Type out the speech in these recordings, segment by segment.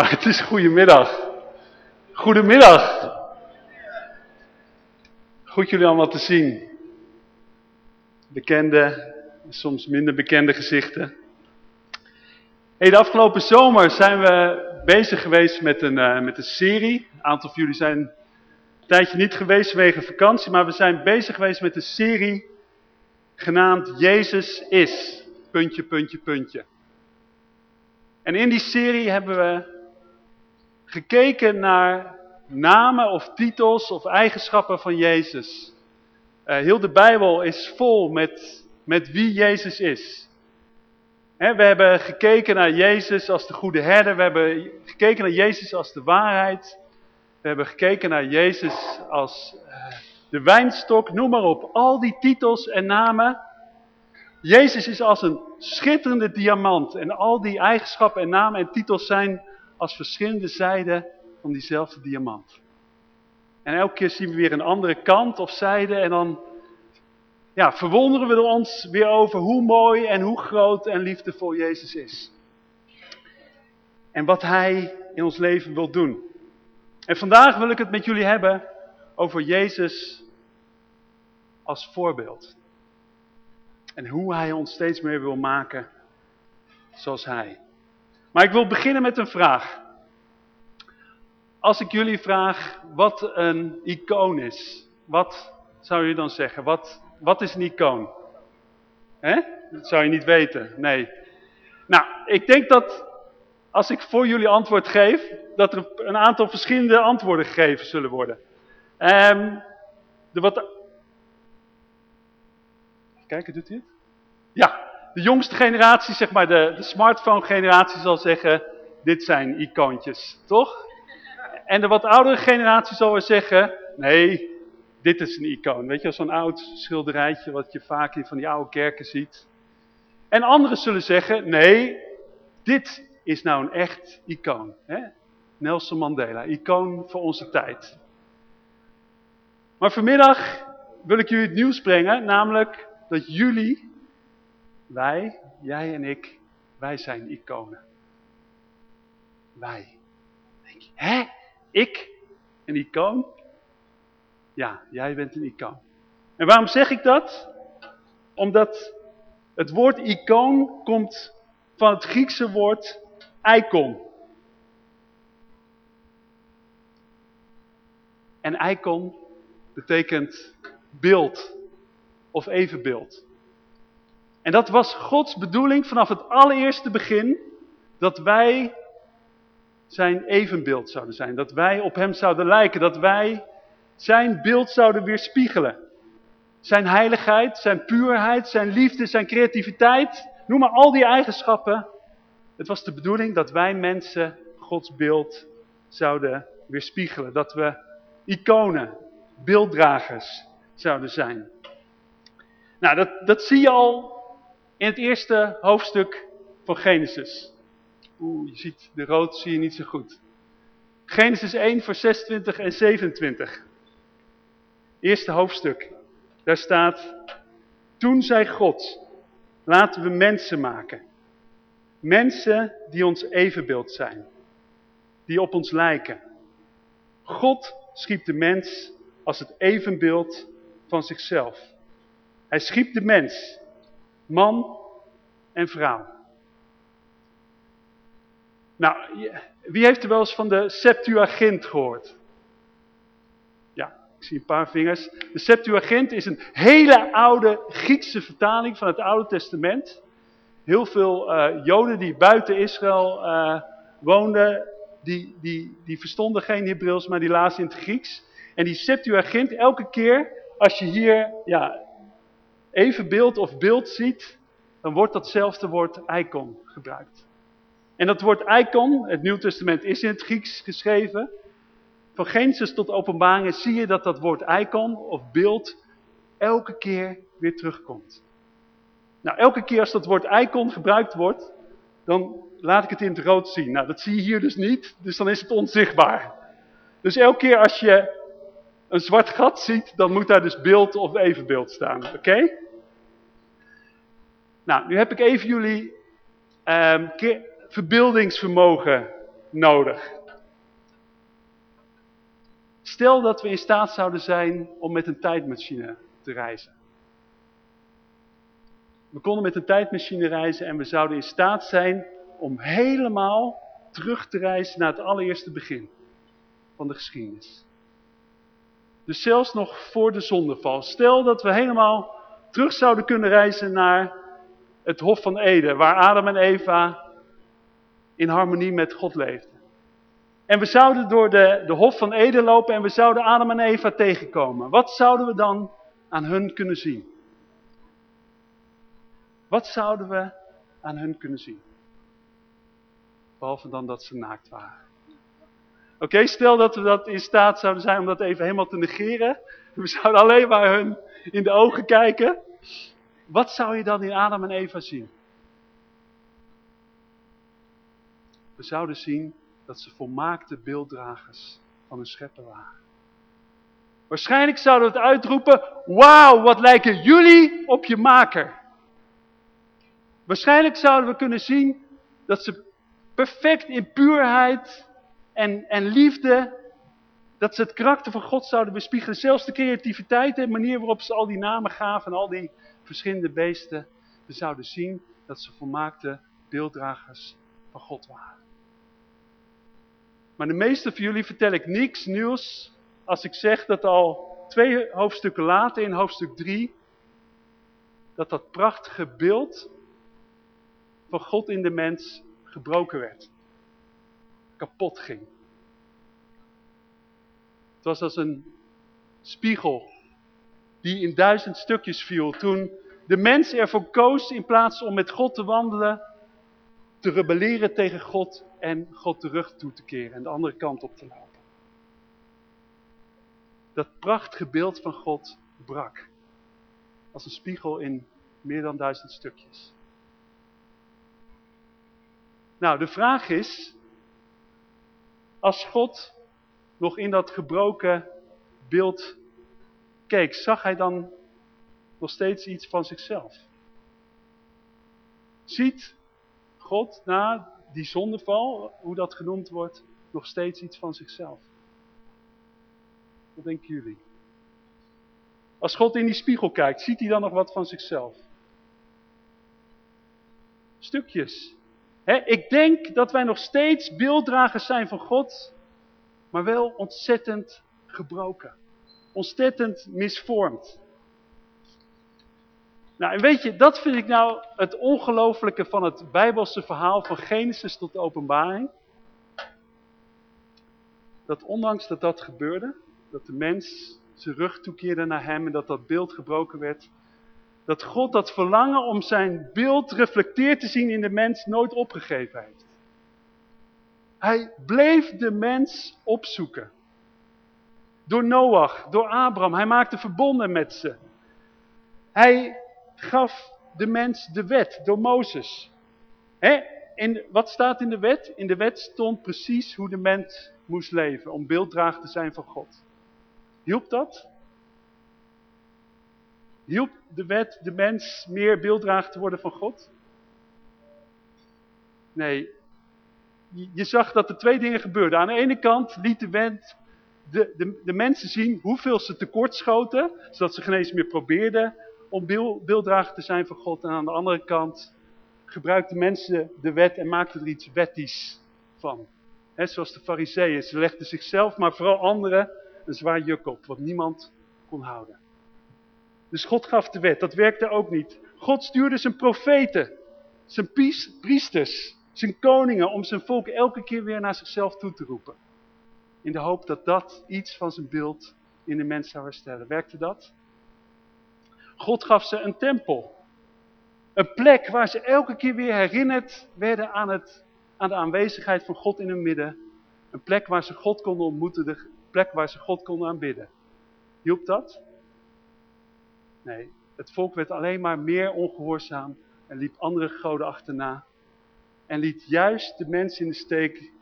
Ah, het is goedemiddag. Goedemiddag. Goed jullie allemaal te zien. Bekende, soms minder bekende gezichten. Hey, de afgelopen zomer zijn we bezig geweest met een, uh, met een serie. Een aantal van jullie zijn een tijdje niet geweest vanwege vakantie, maar we zijn bezig geweest met een serie genaamd Jezus is, puntje, puntje, puntje. En in die serie hebben we gekeken naar namen of titels of eigenschappen van Jezus. Uh, heel de Bijbel is vol met, met wie Jezus is. We hebben gekeken naar Jezus als de goede herder. We hebben gekeken naar Jezus als de waarheid. We hebben gekeken naar Jezus als uh, de wijnstok. Noem maar op. Al die titels en namen. Jezus is als een schitterende diamant. En al die eigenschappen en namen en titels zijn als verschillende zijden van diezelfde diamant. En elke keer zien we weer een andere kant of zijde en dan ja, verwonderen we ons weer over hoe mooi en hoe groot en liefdevol Jezus is. En wat Hij in ons leven wil doen. En vandaag wil ik het met jullie hebben over Jezus als voorbeeld. En hoe Hij ons steeds meer wil maken zoals Hij. Maar ik wil beginnen met een vraag. Als ik jullie vraag wat een icoon is, wat zou je dan zeggen? Wat, wat is een icoon? Hè? Dat zou je niet weten, nee. Nou, ik denk dat als ik voor jullie antwoord geef, dat er een aantal verschillende antwoorden gegeven zullen worden. Um, de wat... Kijken, doet hij het? Ja, de jongste generatie, zeg maar de, de smartphone generatie zal zeggen, dit zijn icoontjes, toch? En de wat oudere generatie zal weer zeggen, nee, dit is een icoon. Weet je, zo'n oud schilderijtje wat je vaak in van die oude kerken ziet. En anderen zullen zeggen, nee, dit is nou een echt icoon. Hè? Nelson Mandela, icoon voor onze tijd. Maar vanmiddag wil ik jullie het nieuws brengen, namelijk dat jullie wij, jij en ik, wij zijn iconen. Wij. Denk je, hè? Ik? Een icoon? Ja, jij bent een icoon. En waarom zeg ik dat? Omdat het woord icoon komt van het Griekse woord icon. En icon betekent beeld of evenbeeld. En dat was Gods bedoeling vanaf het allereerste begin, dat wij zijn evenbeeld zouden zijn. Dat wij op hem zouden lijken, dat wij zijn beeld zouden weerspiegelen. Zijn heiligheid, zijn puurheid, zijn liefde, zijn creativiteit, noem maar al die eigenschappen. Het was de bedoeling dat wij mensen Gods beeld zouden weerspiegelen. Dat we iconen, beelddragers zouden zijn. Nou, dat, dat zie je al in het eerste hoofdstuk van Genesis. Oeh, je ziet de rood zie je niet zo goed. Genesis 1 vers 26 en 27. Eerste hoofdstuk. Daar staat, toen zei God, laten we mensen maken. Mensen die ons evenbeeld zijn. Die op ons lijken. God schiep de mens als het evenbeeld van zichzelf. Hij schiep de mens man en vrouw. Nou, wie heeft er wel eens van de Septuagint gehoord? Ja, ik zie een paar vingers. De Septuagint is een hele oude Griekse vertaling van het Oude Testament. Heel veel uh, Joden die buiten Israël uh, woonden, die, die, die verstonden geen Hebreeuws, maar die lazen in het Grieks. En die Septuagint, elke keer als je hier ja, even beeld of beeld ziet, dan wordt datzelfde woord icon gebruikt. En dat woord icon, het Nieuw Testament is in het Grieks geschreven. Van Genesis tot openbaringen zie je dat dat woord icon of beeld elke keer weer terugkomt. Nou, elke keer als dat woord icon gebruikt wordt, dan laat ik het in het rood zien. Nou, dat zie je hier dus niet, dus dan is het onzichtbaar. Dus elke keer als je een zwart gat ziet, dan moet daar dus beeld of evenbeeld staan. Oké? Nou, nu heb ik even jullie um, verbeeldingsvermogen nodig. Stel dat we in staat zouden zijn om met een tijdmachine te reizen. We konden met een tijdmachine reizen en we zouden in staat zijn om helemaal terug te reizen naar het allereerste begin van de geschiedenis. Dus zelfs nog voor de zondeval. Stel dat we helemaal terug zouden kunnen reizen naar het Hof van Eden, waar Adam en Eva in harmonie met God leefden. En we zouden door de, de Hof van Eden lopen en we zouden Adam en Eva tegenkomen. Wat zouden we dan aan hun kunnen zien? Wat zouden we aan hun kunnen zien? Behalve dan dat ze naakt waren. Oké, stel dat we dat in staat zouden zijn om dat even helemaal te negeren. We zouden alleen maar hun in de ogen kijken. Wat zou je dan in Adam en Eva zien? We zouden zien dat ze volmaakte beelddragers van hun schepper waren. Waarschijnlijk zouden we het uitroepen, wauw, wat lijken jullie op je maker. Waarschijnlijk zouden we kunnen zien dat ze perfect in puurheid en, en liefde, dat ze het karakter van God zouden bespiegelen. Zelfs de creativiteit en de manier waarop ze al die namen gaven en al die verschillende beesten. We zouden zien dat ze volmaakte beelddragers van God waren. Maar de meeste van jullie vertel ik niks nieuws als ik zeg dat al twee hoofdstukken later in hoofdstuk 3, dat dat prachtige beeld van God in de mens gebroken werd. Kapot ging. Het was als een spiegel die in duizend stukjes viel toen de mens ervoor koos in plaats om met God te wandelen, te rebelleren tegen God en God terug toe te keren en de andere kant op te lopen. Dat prachtige beeld van God brak. Als een spiegel in meer dan duizend stukjes. Nou, de vraag is, als God nog in dat gebroken beeld keek, zag hij dan nog steeds iets van zichzelf? Ziet God na die zondeval, hoe dat genoemd wordt, nog steeds iets van zichzelf? Wat denken jullie? Als God in die spiegel kijkt, ziet hij dan nog wat van zichzelf? Stukjes. Ik denk dat wij nog steeds beelddragers zijn van God, maar wel ontzettend gebroken. Ontzettend misvormd. Nou, en weet je, dat vind ik nou het ongelofelijke van het Bijbelse verhaal van Genesis tot de openbaring. Dat ondanks dat dat gebeurde, dat de mens zijn rug toekeerde naar hem en dat dat beeld gebroken werd, dat God dat verlangen om zijn beeld reflecteerd te zien in de mens nooit opgegeven heeft. Hij bleef de mens opzoeken. Door Noach, door Abraham. Hij maakte verbonden met ze. Hij gaf de mens de wet door Mozes. Hè? In, wat staat in de wet? In de wet stond precies hoe de mens moest leven. Om beelddrager te zijn van God. Hielp dat? Hielp de wet de mens meer beelddrager te worden van God? Nee, je zag dat er twee dingen gebeurden. Aan de ene kant liet de wet de, de, mensen zien hoeveel ze tekort schoten, zodat ze geen eens meer probeerden om beelddrager te zijn van God. En aan de andere kant gebruikten mensen de wet en maakten er iets wettisch van. He, zoals de fariseeën, ze legden zichzelf, maar vooral anderen, een zwaar juk op, wat niemand kon houden. Dus God gaf de wet, dat werkte ook niet. God stuurde zijn profeten, zijn priesters, zijn koningen, om zijn volk elke keer weer naar zichzelf toe te roepen. In de hoop dat dat iets van zijn beeld in de mens zou herstellen. Werkte dat? God gaf ze een tempel. Een plek waar ze elke keer weer herinnerd werden aan, het, aan de aanwezigheid van God in hun midden. Een plek waar ze God konden ontmoeten, de plek waar ze God konden aanbidden. Hielp dat? Het volk werd alleen maar meer ongehoorzaam en liep andere goden achterna. En liet juist de mensen in de steek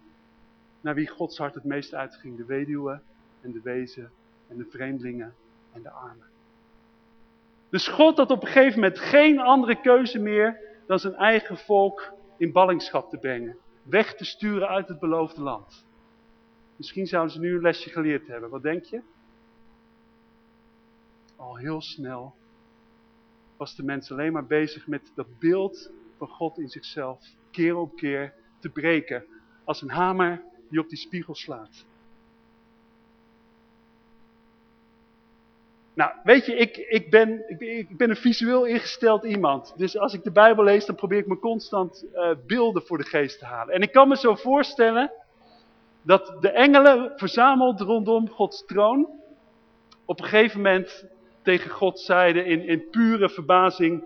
naar wie Gods hart het meest uitging. De weduwen en de wezen en de vreemdelingen en de armen. Dus God had op een gegeven moment geen andere keuze meer dan zijn eigen volk in ballingschap te brengen. weg te sturen uit het beloofde land. Misschien zouden ze nu een lesje geleerd hebben. Wat denk je? Al heel snel was de mens alleen maar bezig met dat beeld van God in zichzelf keer op keer te breken. Als een hamer die op die spiegel slaat. Nou, weet je, ik, ik, ben, ik, ik, ben een visueel ingesteld iemand. Dus als ik de Bijbel lees, dan probeer ik me constant uh, beelden voor de geest te halen. En ik kan me zo voorstellen dat de engelen verzameld rondom Gods troon op een gegeven moment tegen God zeiden in, in pure verbazing.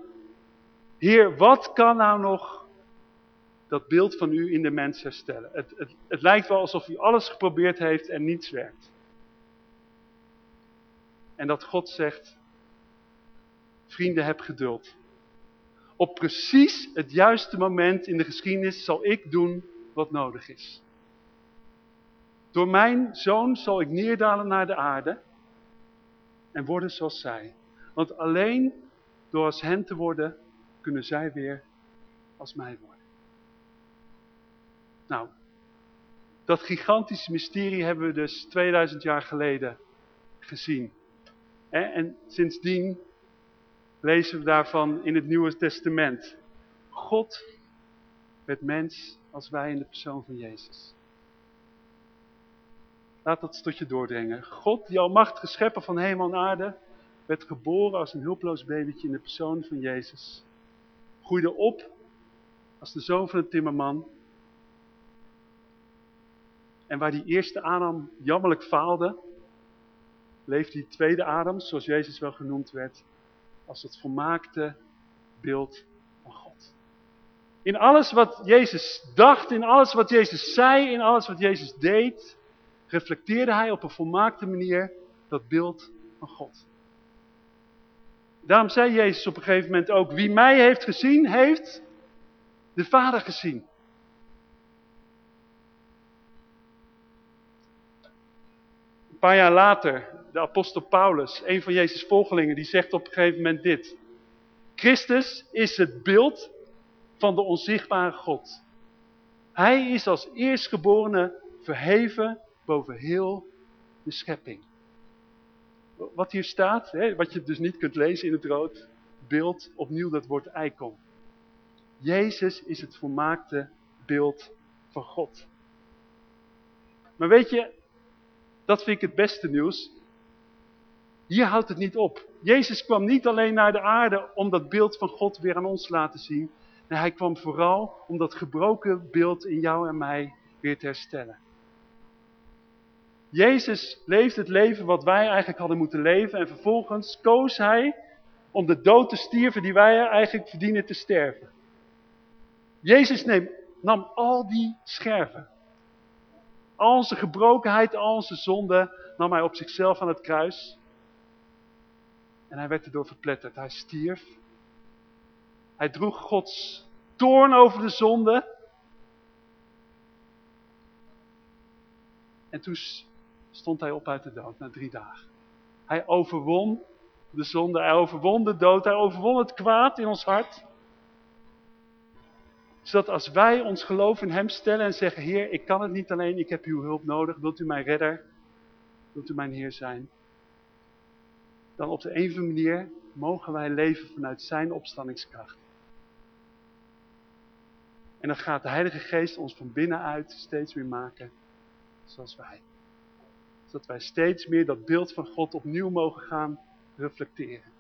Heer, wat kan nou nog dat beeld van u in de mens herstellen? Het, het, het lijkt wel alsof u alles geprobeerd heeft en niets werkt. En dat God zegt, vrienden heb geduld. Op precies het juiste moment in de geschiedenis zal ik doen wat nodig is. Door mijn zoon zal ik neerdalen naar de aarde en worden zoals zij. Want alleen door als hen te worden, kunnen zij weer als mij worden. Nou, dat gigantische mysterie hebben we dus 2000 jaar geleden gezien. En sindsdien lezen we daarvan in het Nieuwe Testament. God werd mens als wij in de persoon van Jezus. Laat dat tot je doordringen. God, die almachtige schepper van hemel en aarde, werd geboren als een hulpeloos babytje in de persoon van Jezus. Groeide op als de zoon van een timmerman. En waar die eerste Adam jammerlijk faalde, leeft die tweede Adam, zoals Jezus wel genoemd werd, als het volmaakte beeld van God. In alles wat Jezus dacht, in alles wat Jezus zei, in alles wat Jezus deed, reflecteerde hij op een volmaakte manier dat beeld van God. Daarom zei Jezus op een gegeven moment ook, wie mij heeft gezien, heeft de Vader gezien. Een paar jaar later de apostel Paulus, een van Jezus' volgelingen, die zegt op een gegeven moment dit. Christus is het beeld van de onzichtbare God. Hij is als eerstgeborene verheven boven heel de schepping. Wat hier staat, hè, wat je dus niet kunt lezen in het rood, beeld, opnieuw dat woord eikom. Jezus is het volmaakte beeld van God. Maar weet je, dat vind ik het beste nieuws. Hier houdt het niet op. Jezus kwam niet alleen naar de aarde om dat beeld van God weer aan ons te laten zien. Nee, hij kwam vooral om dat gebroken beeld in jou en mij weer te herstellen. Jezus leeft het leven wat wij eigenlijk hadden moeten leven. En vervolgens koos hij om de dood te stierven die wij eigenlijk verdienen te sterven. Jezus nam al die scherven. Al onze gebrokenheid, al onze zonde nam hij op zichzelf aan het kruis. En hij werd erdoor verpletterd. Hij stierf. Hij droeg Gods toorn over de zonde. En toen stond hij op uit de dood na drie dagen. Hij overwon de zonde, hij overwon de dood, hij overwon het kwaad in ons hart. Zodat als wij ons geloof in hem stellen en zeggen, Heer, ik kan het niet alleen, ik heb uw hulp nodig. Wilt u mijn redder? Wilt u mijn Heer zijn? dan op de een of andere manier mogen wij leven vanuit zijn opstandingskracht. En dan gaat de Heilige Geest ons van binnenuit steeds meer maken zoals wij. Zodat wij steeds meer dat beeld van God opnieuw mogen gaan reflecteren.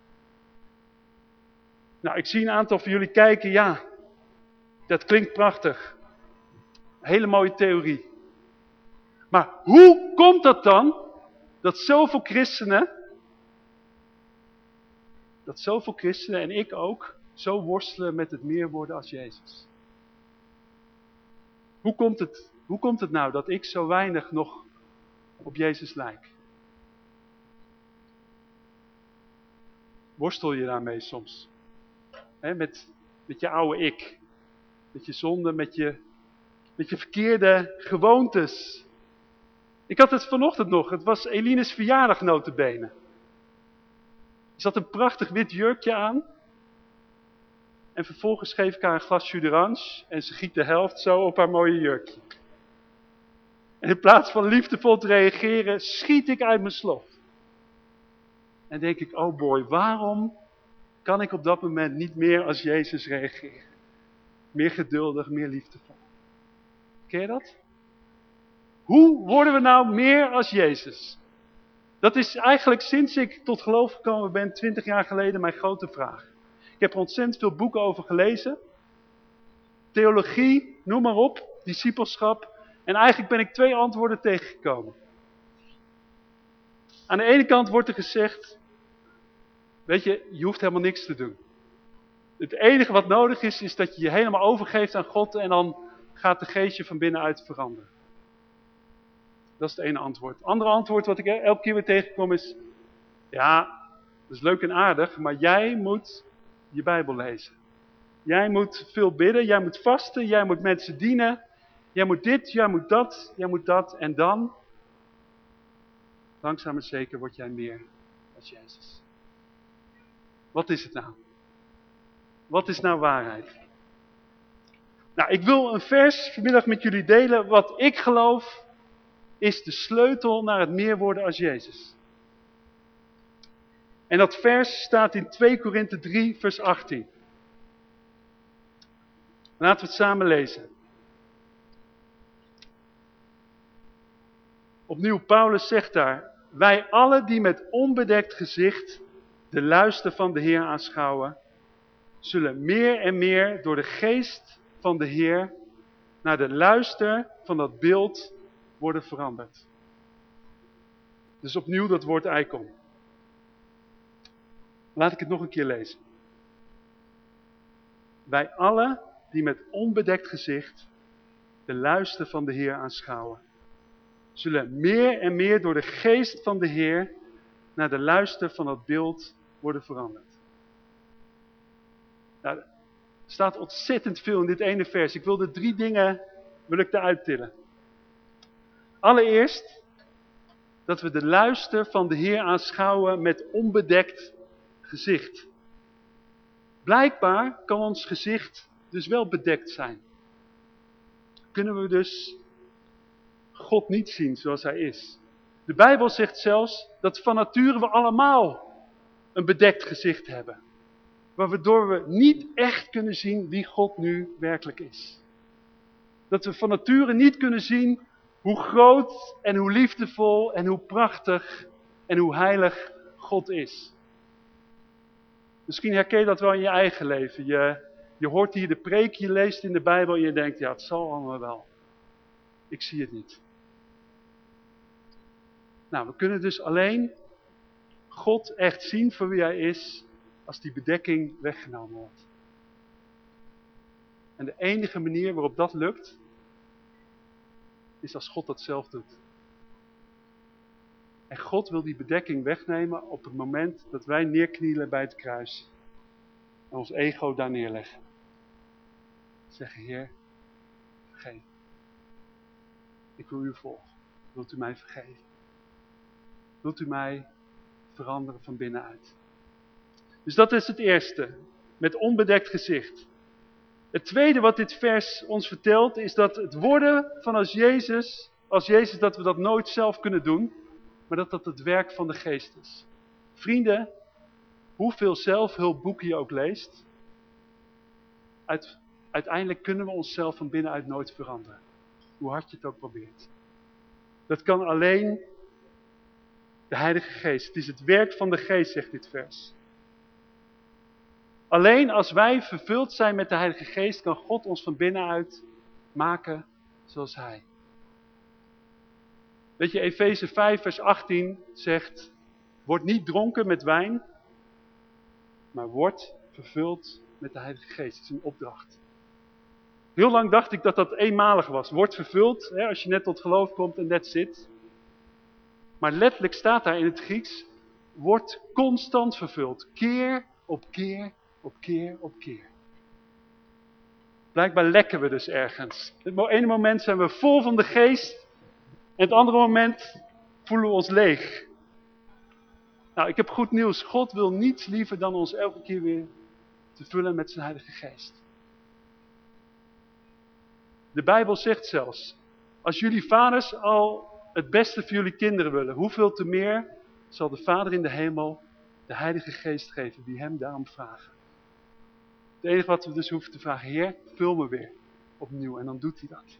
Nou, ik zie een aantal van jullie kijken, ja, dat klinkt prachtig. Hele mooie theorie. Maar hoe komt dat dan dat zoveel christenen dat zoveel christenen en ik ook zo worstelen met het meer worden als Jezus. Hoe komt het, hoe komt het nou dat ik zo weinig nog op Jezus lijk? Worstel je daarmee soms? met, met je oude ik. Met je zonde, met je, met je verkeerde gewoontes. Ik had het vanochtend nog. Het was Eline's verjaardag notabene. Ze had een prachtig wit jurkje aan. En vervolgens geef ik haar een glas jus en ze giet de helft zo op haar mooie jurkje. En in plaats van liefdevol te reageren, schiet ik uit mijn slof. En denk ik, oh boy, waarom kan ik op dat moment niet meer als Jezus reageren? Meer geduldig, meer liefdevol. Ken je dat? Hoe worden we nou meer als Jezus? Dat is eigenlijk sinds ik tot geloof gekomen ben, 20 jaar geleden, mijn grote vraag. Ik heb er ontzettend veel boeken over gelezen. Theologie, noem maar op, discipelschap. En eigenlijk ben ik twee antwoorden tegengekomen. Aan de ene kant wordt er gezegd, weet je, je hoeft helemaal niks te doen. Het enige wat nodig is, is dat je je helemaal overgeeft aan God en dan gaat de geestje van binnenuit veranderen. Dat is het ene antwoord. Het andere antwoord wat ik elke keer weer tegenkom is, ja, dat is leuk en aardig, maar jij moet je Bijbel lezen. Jij moet veel bidden, jij moet vasten, jij moet mensen dienen. Jij moet dit, jij moet dat, jij moet dat. En dan, langzaam maar zeker, word jij meer als Jezus. Wat is het nou? Wat is nou waarheid? Nou, ik wil een vers vanmiddag met jullie delen. Wat ik geloof is de sleutel naar het meer worden als Jezus. En dat vers staat in 2 Korinthe 3 vers 18. Laten we het samen lezen. Opnieuw, Paulus zegt daar, wij allen die met onbedekt gezicht de luister van de Heer aanschouwen, zullen meer en meer door de geest van de Heer naar de luister van dat beeld worden veranderd. Dus opnieuw dat woord eikom. Laat ik het nog een keer lezen. Wij allen die met onbedekt gezicht de luister van de Heer aanschouwen, zullen meer en meer door de geest van de Heer naar de luister van dat beeld worden veranderd. Nou, er staat ontzettend veel in dit ene vers. Ik wil de drie dingen wil ik tillen. Allereerst dat we de luister van de Heer aanschouwen met onbedekt gezicht. Blijkbaar kan ons gezicht dus wel bedekt zijn. Kunnen we dus God niet zien zoals hij is. De Bijbel zegt zelfs dat van nature we allemaal een bedekt gezicht hebben. Waardoor we niet echt kunnen zien wie God nu werkelijk is. Dat we van nature niet kunnen zien hoe groot en hoe liefdevol en hoe prachtig en hoe heilig God is. Misschien herken je dat wel in je eigen leven. Je, je hoort hier de preek, je leest in de Bijbel en je denkt, ja het zal allemaal wel. Ik zie het niet. Nou, we kunnen dus alleen God echt zien voor wie hij is als die bedekking weggenomen wordt. En de enige manier waarop dat lukt, is als God dat zelf doet. En God wil die bedekking wegnemen op het moment dat wij neerknielen bij het kruis. En ons ego daar neerleggen. Zeggen, Heer, vergeef. Ik wil u volgen. Wilt u mij vergeven? Wilt u mij veranderen van binnenuit? Dus dat is het eerste. Met onbedekt gezicht. Het tweede wat dit vers ons vertelt is dat het worden van als Jezus, als Jezus dat we dat nooit zelf kunnen doen, maar dat dat het werk van de geest is. Vrienden, hoeveel zelfhulpboeken je ook leest, uiteindelijk kunnen we onszelf van binnenuit nooit veranderen. Hoe hard je het ook probeert. Dat kan alleen de Heilige Geest. Het is het werk van de Geest, zegt dit vers. Alleen als wij vervuld zijn met de Heilige Geest, kan God ons van binnenuit maken zoals Hij. Weet je, Efeze 5 vers 18 zegt, word niet dronken met wijn, maar word vervuld met de Heilige Geest. Het is een opdracht. Heel lang dacht ik dat dat eenmalig was. Word vervuld, hè, als je net tot geloof komt en that's it. Maar letterlijk staat daar in het Grieks, word constant vervuld. Keer op keer op keer op keer. Blijkbaar lekken we dus ergens. Het ene moment zijn we vol van de geest. En het andere moment voelen we ons leeg. Nou, ik heb goed nieuws. God wil niets liever dan ons elke keer weer te vullen met zijn Heilige Geest. De Bijbel zegt zelfs, als jullie vaders al het beste voor jullie kinderen willen, hoeveel te meer zal de Vader in de hemel de Heilige Geest geven die hem daarom vragen. Het enige wat we dus hoeven te vragen, Heer, vul me weer opnieuw en dan doet hij dat.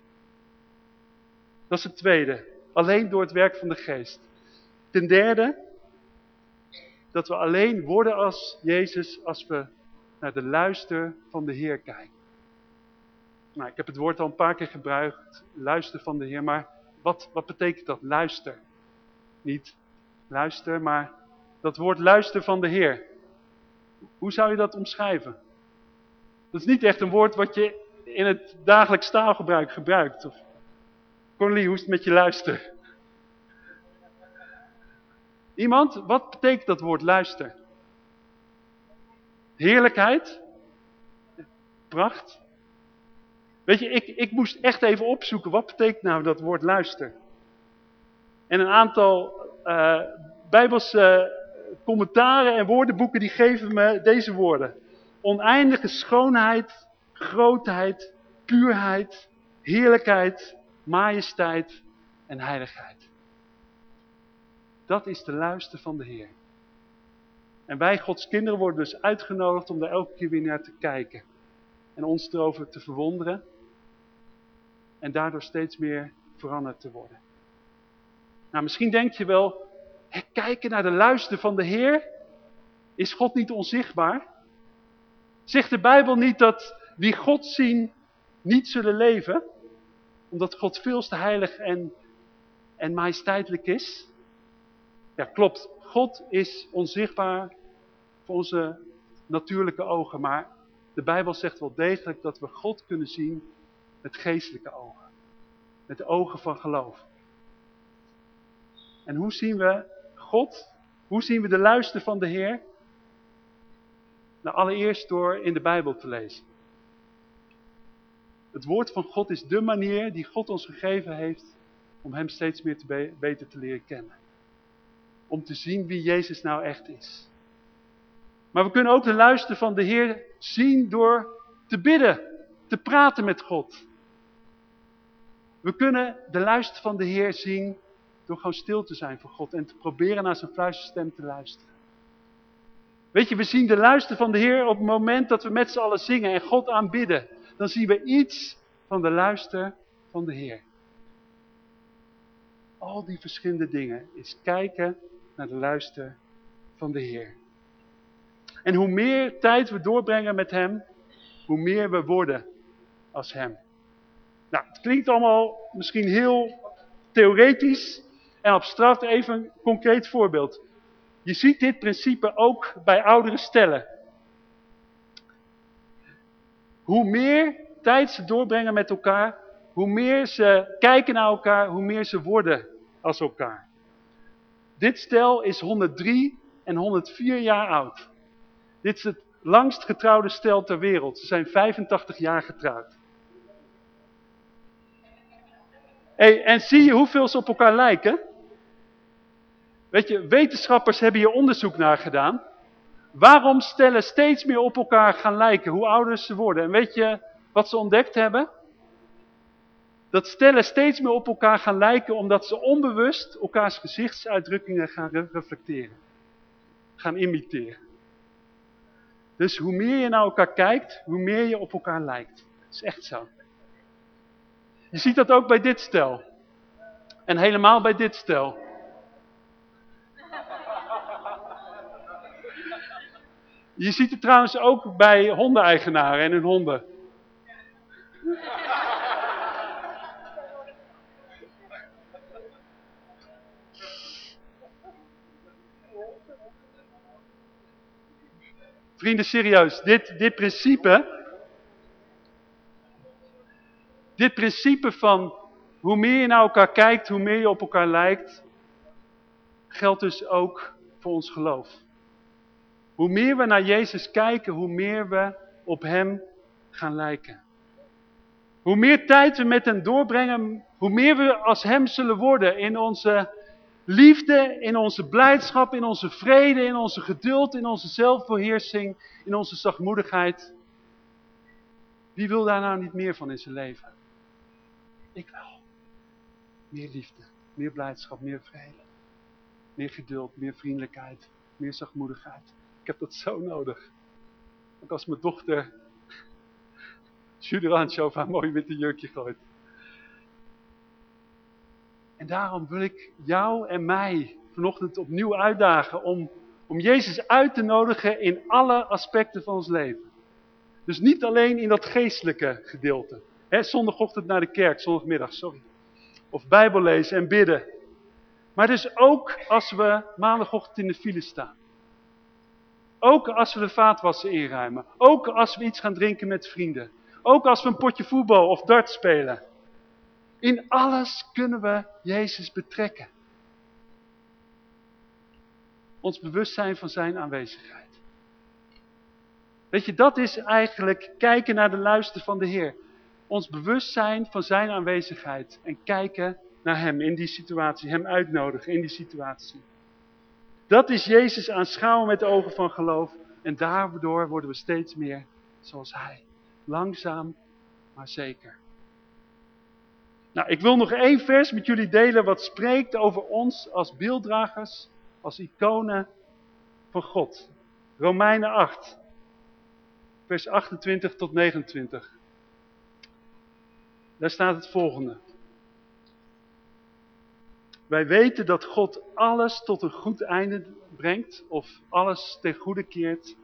Dat is het tweede, alleen door het werk van de Geest. Ten derde, dat we alleen worden als Jezus als we naar de luister van de Heer kijken. Nou, ik heb het woord al een paar keer gebruikt, luister van de Heer, maar wat, wat betekent dat, luister? Niet luister, maar dat woord luister van de Heer. Hoe zou je dat omschrijven? Dat is niet echt een woord wat je in het dagelijks taalgebruik gebruikt. Of, hoe is het met je luister? Iemand, wat betekent dat woord luister? Heerlijkheid? Pracht? Weet je, ik, ik moest echt even opzoeken, wat betekent nou dat woord luister? En een aantal uh, bijbelse commentaren en woordenboeken die geven me deze woorden. Oneindige schoonheid, grootheid, puurheid, heerlijkheid, majesteit en heiligheid. Dat is de luister van de Heer. En wij, Gods kinderen, worden dus uitgenodigd om daar elke keer weer naar te kijken. En ons erover te verwonderen. En daardoor steeds meer veranderd te worden. Nou, misschien denk je wel, kijken naar de luister van de Heer, is God niet onzichtbaar? Zegt de Bijbel niet dat wie God zien niet zullen leven? Omdat God veel te heilig en, en majesteitelijk is? Ja, klopt. God is onzichtbaar voor onze natuurlijke ogen. Maar de Bijbel zegt wel degelijk dat we God kunnen zien met geestelijke ogen. Met de ogen van geloof. En hoe zien we God? Hoe zien we de luister van de Heer? Nou, allereerst door in de Bijbel te lezen. Het woord van God is de manier die God ons gegeven heeft om hem steeds meer te beter te leren kennen. Om te zien wie Jezus nou echt is. Maar we kunnen ook de luister van de Heer zien door te bidden, te praten met God. We kunnen de luister van de Heer zien door gewoon stil te zijn voor God en te proberen naar zijn fluisterstem te luisteren. Weet je, we zien de luister van de Heer op het moment dat we met z'n allen zingen en God aanbidden. Dan zien we iets van de luister van de Heer. Al die verschillende dingen is kijken naar de luister van de Heer. En hoe meer tijd we doorbrengen met hem, hoe meer we worden als hem. Nou, het klinkt allemaal misschien heel theoretisch en abstract. Even een concreet voorbeeld. Je ziet dit principe ook bij oudere stellen. Hoe meer tijd ze doorbrengen met elkaar, hoe meer ze kijken naar elkaar, hoe meer ze worden als elkaar. Dit stel is 103 en 104 jaar oud. Dit is het langst getrouwde stel ter wereld. Ze zijn 85 jaar getrouwd. Hey, en zie je hoeveel ze op elkaar lijken? Weet je, wetenschappers hebben hier onderzoek naar gedaan. Waarom stellen steeds meer op elkaar gaan lijken, hoe ouder ze worden? En weet je wat ze ontdekt hebben? Dat stellen steeds meer op elkaar gaan lijken omdat ze onbewust elkaars gezichtsuitdrukkingen gaan reflecteren. Gaan imiteren. Dus hoe meer je naar elkaar kijkt, hoe meer je op elkaar lijkt. Dat is echt zo. Je ziet dat ook bij dit stel. En helemaal bij dit stel. Je ziet het trouwens ook bij hondeneigenaren en hun honden. Vrienden, serieus, dit, dit principe, dit principe van hoe meer je naar elkaar kijkt, hoe meer je op elkaar lijkt, geldt dus ook voor ons geloof. Hoe meer we naar Jezus kijken, hoe meer we op hem gaan lijken. Hoe meer tijd we met hem doorbrengen, hoe meer we als hem zullen worden in onze liefde, in onze blijdschap, in onze vrede, in onze geduld, in onze zelfbeheersing, in onze zachtmoedigheid. Wie wil daar nou niet meer van in zijn leven? Ik wel. Meer liefde, meer blijdschap, meer vrede. Meer geduld, meer vriendelijkheid, meer zachtmoedigheid. Ik heb dat zo nodig. Ook als mijn dochter Juderantje over haar mooi witte jurkje gooit. En daarom wil ik jou en mij vanochtend opnieuw uitdagen om, om Jezus uit te nodigen in alle aspecten van ons leven. Dus niet alleen in dat geestelijke gedeelte. Zondagochtend naar de kerk, zondagmiddag, sorry. Of bijbel lezen en bidden. Maar dus ook als we maandagochtend in de file staan. Ook als we de vaatwassen inruimen. Ook als we iets gaan drinken met vrienden. Ook als we een potje voetbal of dart spelen. In alles kunnen we Jezus betrekken. Ons bewustzijn van zijn aanwezigheid. Weet je, dat is eigenlijk kijken naar de luister van de Heer. Ons bewustzijn van zijn aanwezigheid. En kijken naar hem in die situatie. Hem uitnodigen in die situatie. Dat is Jezus aanschouwen met de ogen van geloof. En daardoor worden we steeds meer zoals hij. Langzaam, maar zeker. Nou, ik wil nog één vers met jullie delen wat spreekt over ons als beelddragers, als iconen van God. Romeinen 8, vers 28 tot 29. Daar staat het volgende. Wij weten dat God alles tot een goed einde brengt, of alles ten goede keert,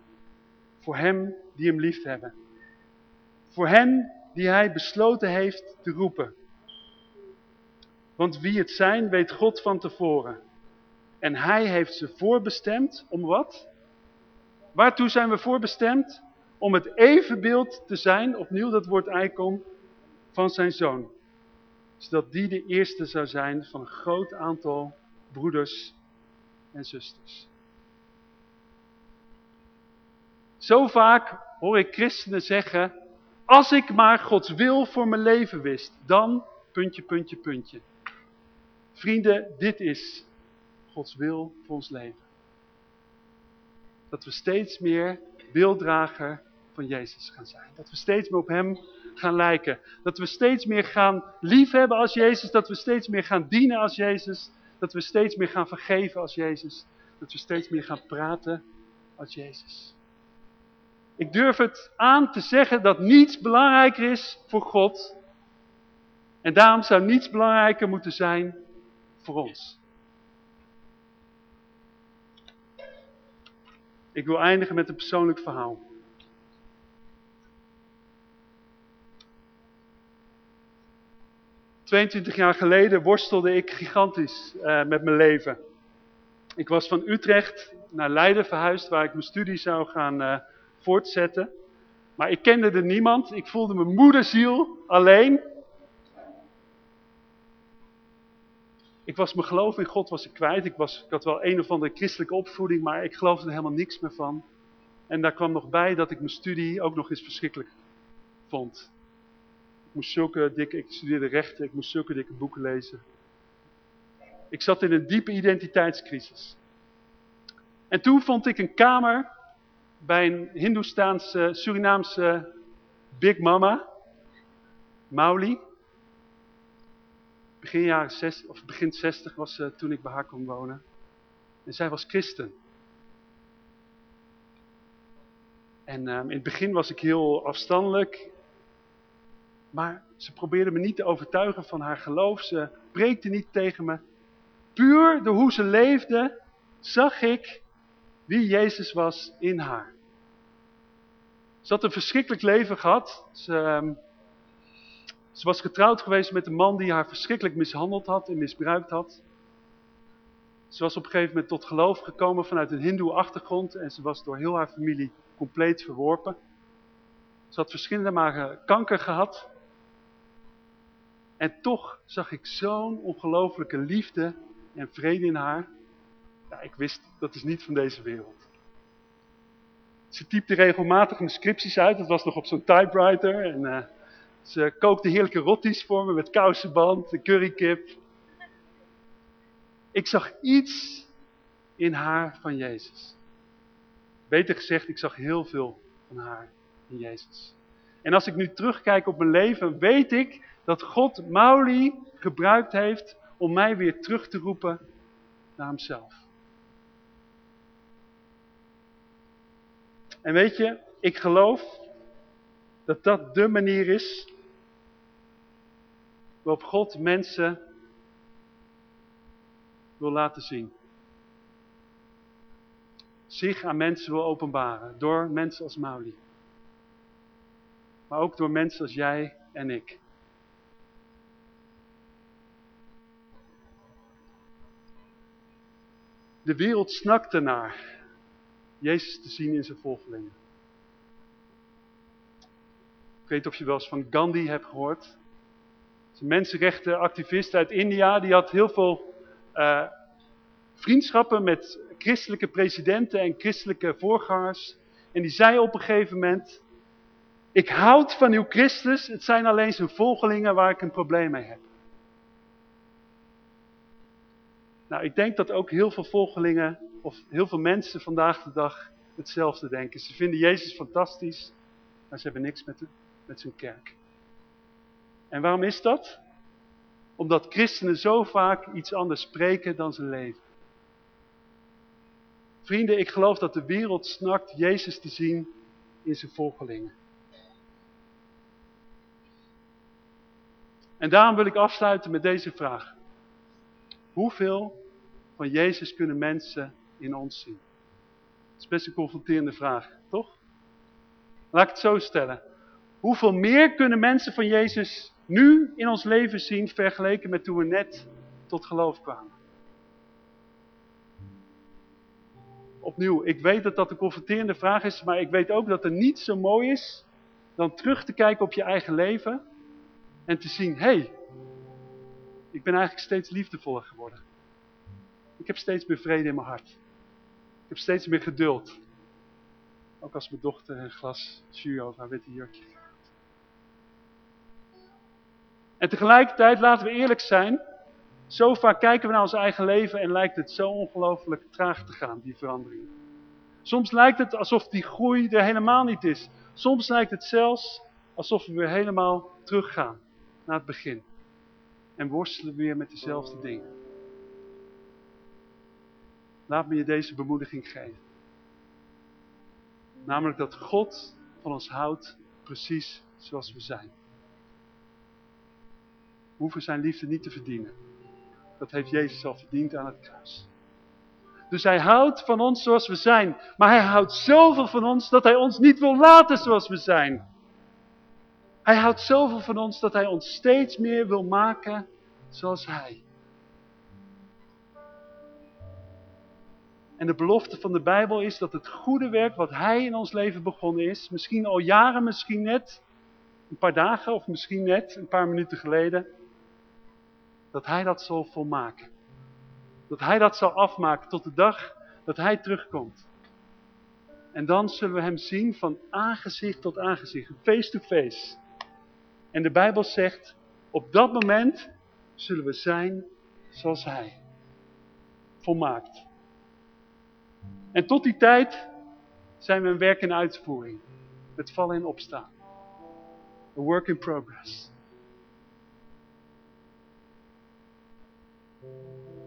voor hem die hem lief hebben. Voor hen die hij besloten heeft te roepen. Want wie het zijn, weet God van tevoren. En hij heeft ze voorbestemd om wat? Waartoe zijn we voorbestemd? Om het evenbeeld te zijn, opnieuw dat woord eikom, van zijn zoon. Zodat die de eerste zou zijn van een groot aantal broeders en zusters. Zo vaak hoor ik christenen zeggen, als ik maar Gods wil voor mijn leven wist, dan puntje, puntje, puntje. Vrienden, dit is Gods wil voor ons leven. Dat we steeds meer beelddrager van Jezus gaan zijn. Dat we steeds meer op hem gaan lijken. Dat we steeds meer gaan liefhebben als Jezus. Dat we steeds meer gaan dienen als Jezus. Dat we steeds meer gaan vergeven als Jezus. Dat we steeds meer gaan praten als Jezus. Ik durf het aan te zeggen dat niets belangrijker is voor God. En daarom zou niets belangrijker moeten zijn voor ons. Ik wil eindigen met een persoonlijk verhaal. ...22 jaar geleden worstelde ik gigantisch uh, met mijn leven. Ik was van Utrecht naar Leiden verhuisd... ...waar ik mijn studie zou gaan uh, voortzetten. Maar ik kende er niemand. Ik voelde mijn moederziel alleen... Ik was mijn geloof in God was kwijt. Ik, was, ik had wel een of andere christelijke opvoeding, maar ik geloofde er helemaal niks meer van. En daar kwam nog bij dat ik mijn studie ook nog eens verschrikkelijk vond. Moest zulke dikke, ik studeerde rechten, ik moest zulke dikke boeken lezen. Ik zat in een diepe identiteitscrisis. En toen vond ik een kamer bij een Hindoestaanse, Surinaamse Big Mama, Mauli begin jaren 60, of begin 60 was ze toen ik bij haar kon wonen. En zij was christen. En um, in het begin was ik heel afstandelijk. Maar ze probeerde me niet te overtuigen van haar geloof. Ze preekte niet tegen me. Puur door hoe ze leefde, zag ik wie Jezus was in haar. Ze had een verschrikkelijk leven gehad. Ze, um, ze was getrouwd geweest met een man die haar verschrikkelijk mishandeld had en misbruikt had. Ze was op een gegeven moment tot geloof gekomen vanuit een hindoe achtergrond en ze was door heel haar familie compleet verworpen. Ze had verschillende malen kanker gehad. En toch zag ik zo'n ongelooflijke liefde en vrede in haar. Ja, ik wist, dat is niet van deze wereld. Ze typte regelmatig mijn scripties uit. Dat was nog op zo'n typewriter. En uh, ze kookte heerlijke rotties voor me met kousenband, de currykip. Ik zag iets in haar van Jezus. Beter gezegd, ik zag heel veel van haar in Jezus. En als ik nu terugkijk op mijn leven, weet ik dat God Mauli gebruikt heeft om mij weer terug te roepen naar hemzelf. En weet je, ik geloof dat dat de manier is waarop God mensen wil laten zien. Zich aan mensen wil openbaren door mensen als Mauli. Maar ook door mensen als jij en ik. De wereld snakt ernaar Jezus te zien in zijn volgelingen. Ik weet of je wel eens van Gandhi hebt gehoord. Een mensenrechtenactivist uit India. Die had heel veel uh, vriendschappen met christelijke presidenten en christelijke voorgangers. En die zei op een gegeven moment... Ik houd van uw Christus, het zijn alleen zijn volgelingen waar ik een probleem mee heb. Nou, ik denk dat ook heel veel volgelingen, of heel veel mensen vandaag de dag hetzelfde denken. Ze vinden Jezus fantastisch, maar ze hebben niks met, met zijn kerk. En waarom is dat? Omdat christenen zo vaak iets anders spreken dan ze leven. Vrienden, ik geloof dat de wereld snakt Jezus te zien in zijn volgelingen. En daarom wil ik afsluiten met deze vraag. Hoeveel van Jezus kunnen mensen in ons zien? Dat is best een confronterende vraag, toch? Laat ik het zo stellen. Hoeveel meer kunnen mensen van Jezus nu in ons leven zien vergeleken met toen we net tot geloof kwamen? Opnieuw, ik weet dat dat een confronterende vraag is, maar ik weet ook dat er niets zo mooi is dan terug te kijken op je eigen leven en te zien, hé, hey, ik ben eigenlijk steeds liefdevoller geworden. Ik heb steeds meer vrede in mijn hart. Ik heb steeds meer geduld. Ook als mijn dochter een glas jus over haar witte jurkje. En tegelijkertijd, laten we eerlijk zijn, zo vaak kijken we naar ons eigen leven en lijkt het zo ongelooflijk traag te gaan, die verandering. Soms lijkt het alsof die groei er helemaal niet is. Soms lijkt het zelfs alsof we weer helemaal teruggaan naar het begin. En worstelen weer met dezelfde dingen. Laat me je deze bemoediging geven. Namelijk dat God van ons houdt precies zoals we zijn. We hoeven zijn liefde niet te verdienen. Dat heeft Jezus al verdiend aan het kruis. Dus hij houdt van ons zoals we zijn. Maar hij houdt zoveel van ons dat hij ons niet wil laten zoals we zijn. Hij houdt zoveel van ons dat hij ons steeds meer wil maken zoals hij. En de belofte van de Bijbel is dat het goede werk wat hij in ons leven begonnen is, misschien al jaren, misschien net, een paar dagen of misschien net, een paar minuten geleden, dat hij dat zal volmaken. Dat hij dat zal afmaken tot de dag dat hij terugkomt. En dan zullen we hem zien van aangezicht tot aangezicht, face to face. En de Bijbel zegt, op dat moment zullen we zijn zoals hij. Volmaakt. En tot die tijd zijn we een werk in uitvoering. Met vallen en opstaan. A work in progress.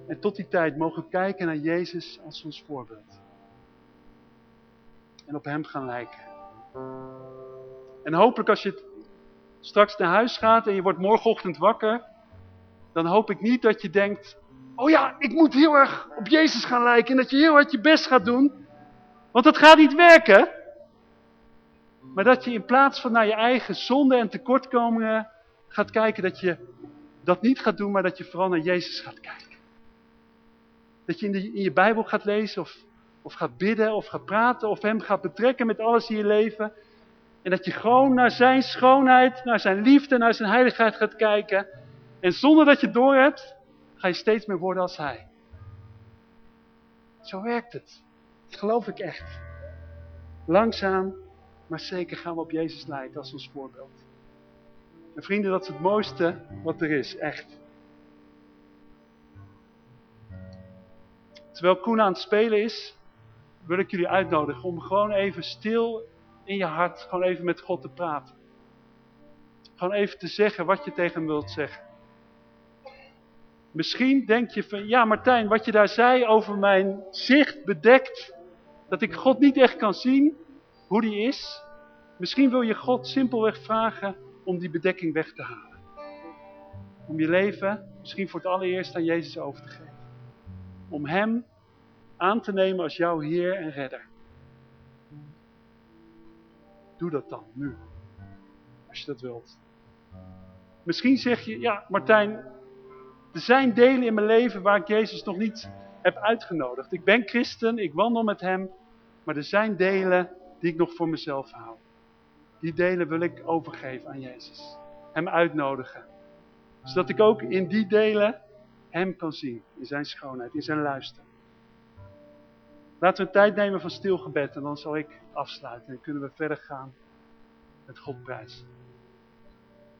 En tot die tijd mogen we kijken naar Jezus als ons voorbeeld. En op hem gaan lijken. En hopelijk als je straks naar huis gaat en je wordt morgenochtend wakker. Dan hoop ik niet dat je denkt, oh ja, ik moet heel erg op Jezus gaan lijken. En dat je heel hard je best gaat doen. Want dat gaat niet werken. Maar dat je in plaats van naar je eigen zonde en tekortkomingen gaat kijken, dat je dat niet gaat doen, maar dat je vooral naar Jezus gaat kijken. Dat je in, de, in je Bijbel gaat lezen of, of gaat bidden of gaat praten of hem gaat betrekken met alles in je leven. En dat je gewoon naar zijn schoonheid, naar zijn liefde, naar zijn heiligheid gaat kijken. En zonder dat je het doorhebt, ga je steeds meer worden als hij. Zo werkt het. Dat geloof ik echt. Langzaam, maar zeker gaan we op Jezus lijken als ons voorbeeld. En vrienden, dat is het mooiste wat er is, echt. terwijl Koen aan het spelen is, wil ik jullie uitnodigen om gewoon even stil in je hart, gewoon even met God te praten. Gewoon even te zeggen wat je tegen hem wilt zeggen. Misschien denk je van, ja Martijn, wat je daar zei over mijn zicht bedekt, dat ik God niet echt kan zien, hoe die is. Misschien wil je God simpelweg vragen om die bedekking weg te halen. Om je leven misschien voor het allereerst aan Jezus over te geven. Om hem aan te nemen als jouw Heer en Redder. Doe dat dan, nu. Als je dat wilt. Misschien zeg je, ja Martijn, er zijn delen in mijn leven waar ik Jezus nog niet heb uitgenodigd. Ik ben christen, ik wandel met hem, maar er zijn delen die ik nog voor mezelf hou. Die delen wil ik overgeven aan Jezus. Hem uitnodigen. Zodat ik ook in die delen hem kan zien. In zijn schoonheid, in zijn luister. Laten we een tijd nemen van stilgebed en dan zal ik afsluiten. En kunnen we verder gaan met God.